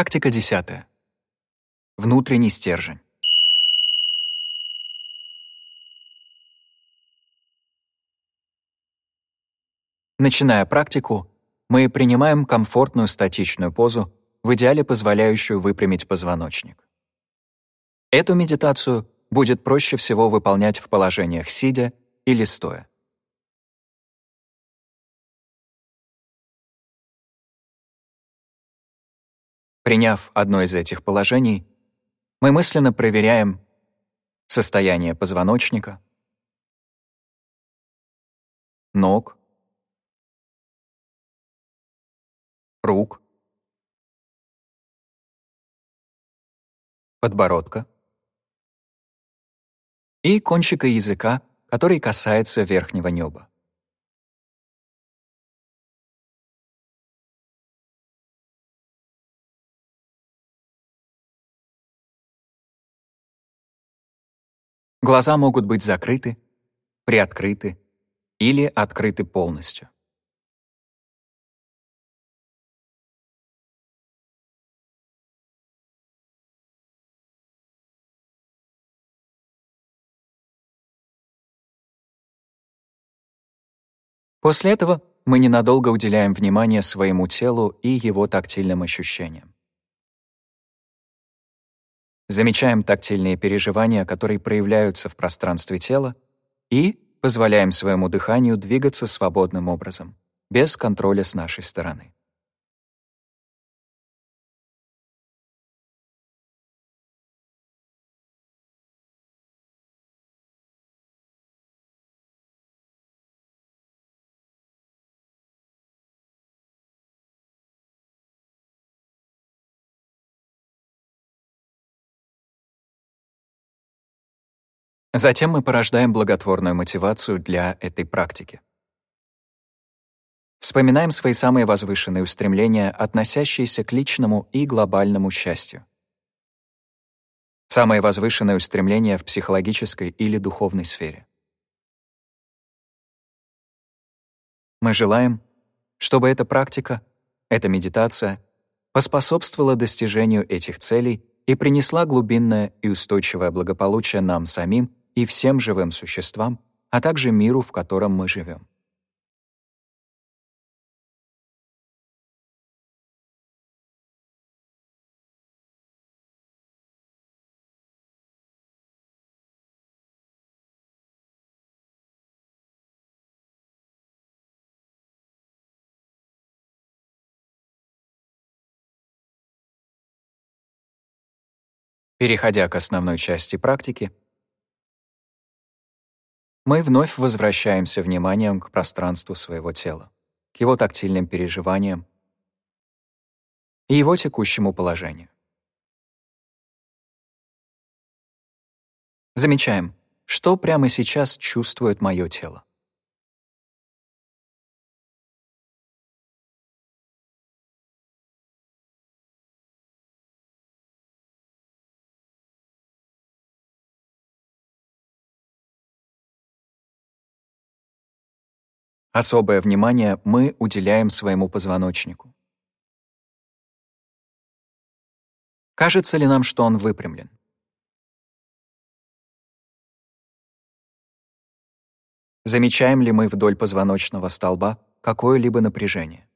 Практика десятая. Внутренний стержень. Начиная практику, мы принимаем комфортную статичную позу, в идеале позволяющую выпрямить позвоночник. Эту медитацию будет проще всего выполнять в положениях сидя или стоя. Приняв одно из этих положений, мы мысленно проверяем состояние позвоночника, ног, рук, подбородка и кончика языка, который касается верхнего неба. Глаза могут быть закрыты, приоткрыты или открыты полностью. После этого мы ненадолго уделяем внимание своему телу и его тактильным ощущениям. Замечаем тактильные переживания, которые проявляются в пространстве тела, и позволяем своему дыханию двигаться свободным образом, без контроля с нашей стороны. Затем мы порождаем благотворную мотивацию для этой практики. Вспоминаем свои самые возвышенные устремления, относящиеся к личному и глобальному счастью. Самое возвышенное устремление в психологической или духовной сфере. Мы желаем, чтобы эта практика, эта медитация поспособствовала достижению этих целей и принесла глубинное и устойчивое благополучие нам самим и всем живым существам, а также миру, в котором мы живем. Переходя к основной части практики, мы вновь возвращаемся вниманием к пространству своего тела, к его тактильным переживаниям и его текущему положению. Замечаем, что прямо сейчас чувствует мое тело. Особое внимание мы уделяем своему позвоночнику. Кажется ли нам, что он выпрямлен? Замечаем ли мы вдоль позвоночного столба какое-либо напряжение?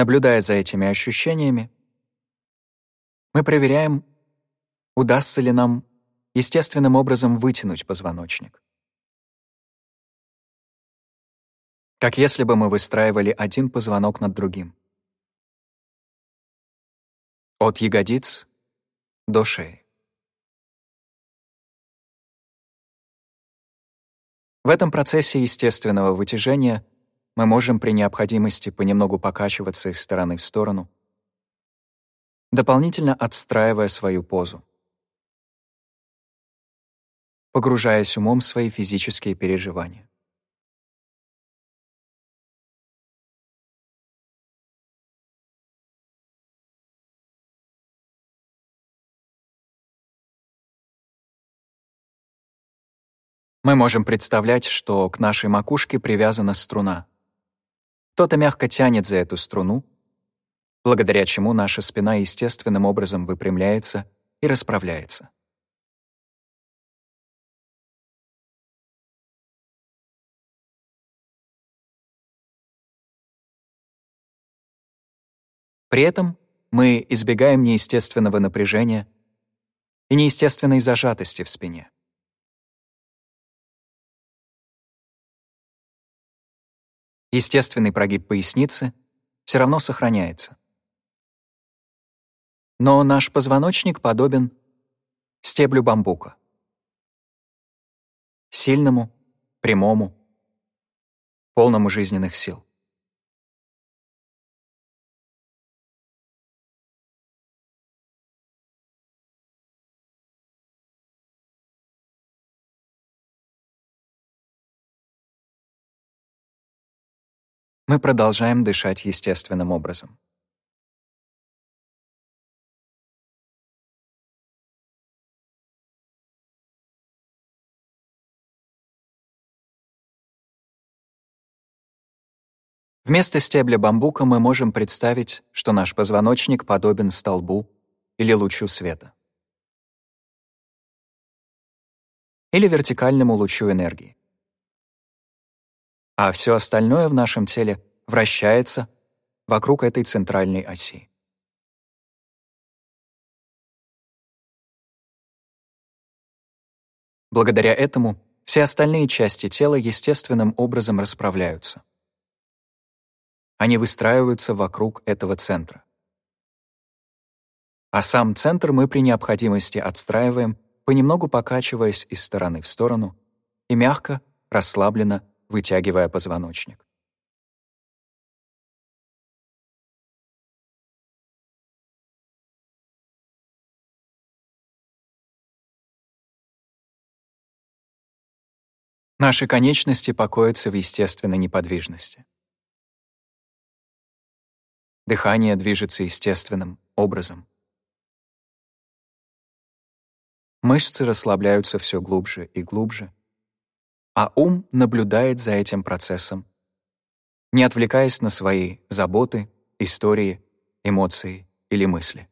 Наблюдая за этими ощущениями, мы проверяем, удастся ли нам естественным образом вытянуть позвоночник. Как если бы мы выстраивали один позвонок над другим. От ягодиц до шеи. В этом процессе естественного вытяжения мы можем при необходимости понемногу покачиваться из стороны в сторону, дополнительно отстраивая свою позу, погружаясь умом в свои физические переживания. Мы можем представлять, что к нашей макушке привязана струна, кто-то мягко тянет за эту струну, благодаря чему наша спина естественным образом выпрямляется и расправляется. При этом мы избегаем неестественного напряжения и неестественной зажатости в спине. Естественный прогиб поясницы все равно сохраняется. Но наш позвоночник подобен стеблю бамбука. Сильному, прямому, полному жизненных сил. Мы продолжаем дышать естественным образом. Вместо стебля бамбука мы можем представить, что наш позвоночник подобен столбу или лучу света. Или вертикальному лучу энергии а все остальное в нашем теле вращается вокруг этой центральной оси. Благодаря этому все остальные части тела естественным образом расправляются. Они выстраиваются вокруг этого центра. А сам центр мы при необходимости отстраиваем, понемногу покачиваясь из стороны в сторону и мягко, расслабленно вытягивая позвоночник. Наши конечности покоятся в естественной неподвижности. Дыхание движется естественным образом. Мышцы расслабляются все глубже и глубже, а ум наблюдает за этим процессом, не отвлекаясь на свои заботы, истории, эмоции или мысли.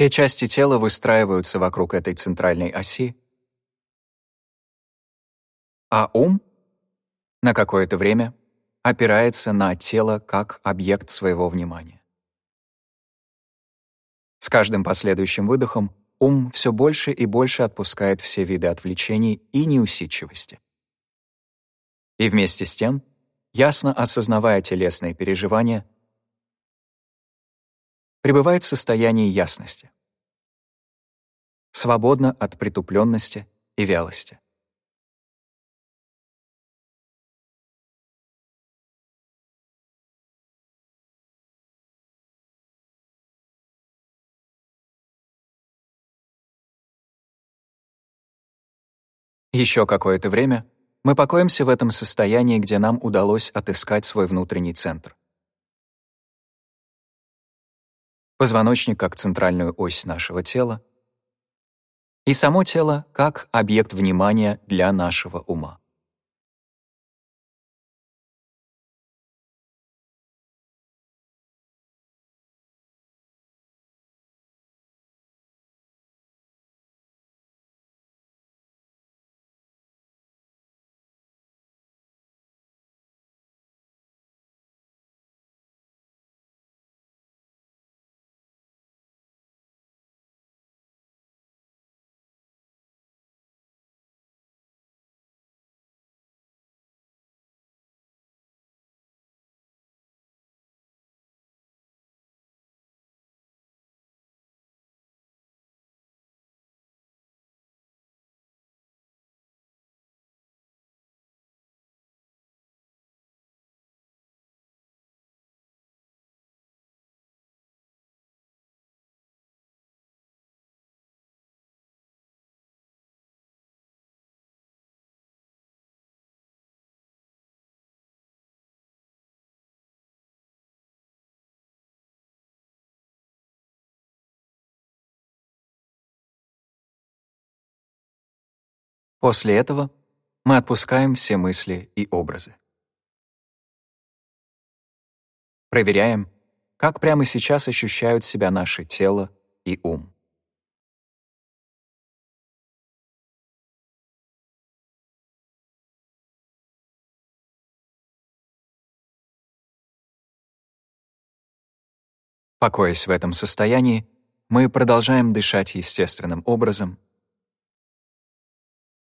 Все части тела выстраиваются вокруг этой центральной оси, а ум на какое-то время опирается на тело как объект своего внимания. С каждым последующим выдохом ум все больше и больше отпускает все виды отвлечений и неусидчивости. И вместе с тем, ясно осознавая телесные переживания, пребывает в состоянии ясности, свободно от притупленности и вялости. Еще какое-то время мы покоимся в этом состоянии, где нам удалось отыскать свой внутренний центр. Позвоночник как центральную ось нашего тела и само тело как объект внимания для нашего ума. После этого мы отпускаем все мысли и образы. Проверяем, как прямо сейчас ощущают себя наше тело и ум. Покоясь в этом состоянии, мы продолжаем дышать естественным образом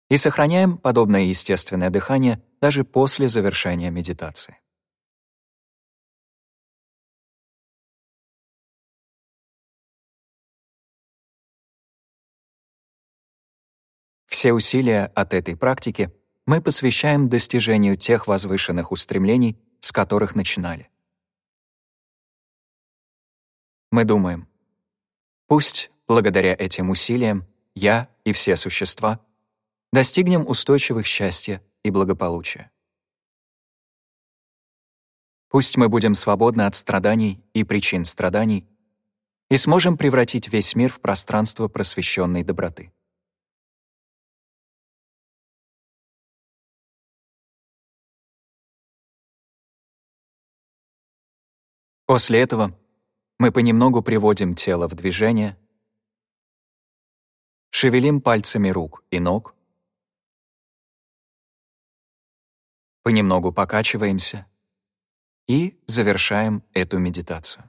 и сохраняем подобное естественное дыхание даже после завершения медитации. Все усилия от этой практики мы посвящаем достижению тех возвышенных устремлений, с которых начинали. Мы думаем, пусть благодаря этим усилиям я и все существа достигнем устойчивых счастья и благополучия. Пусть мы будем свободны от страданий и причин страданий и сможем превратить весь мир в пространство просвещенной доброты. После этого мы понемногу приводим тело в движение, шевелим пальцами рук и ног, понемногу покачиваемся и завершаем эту медитацию.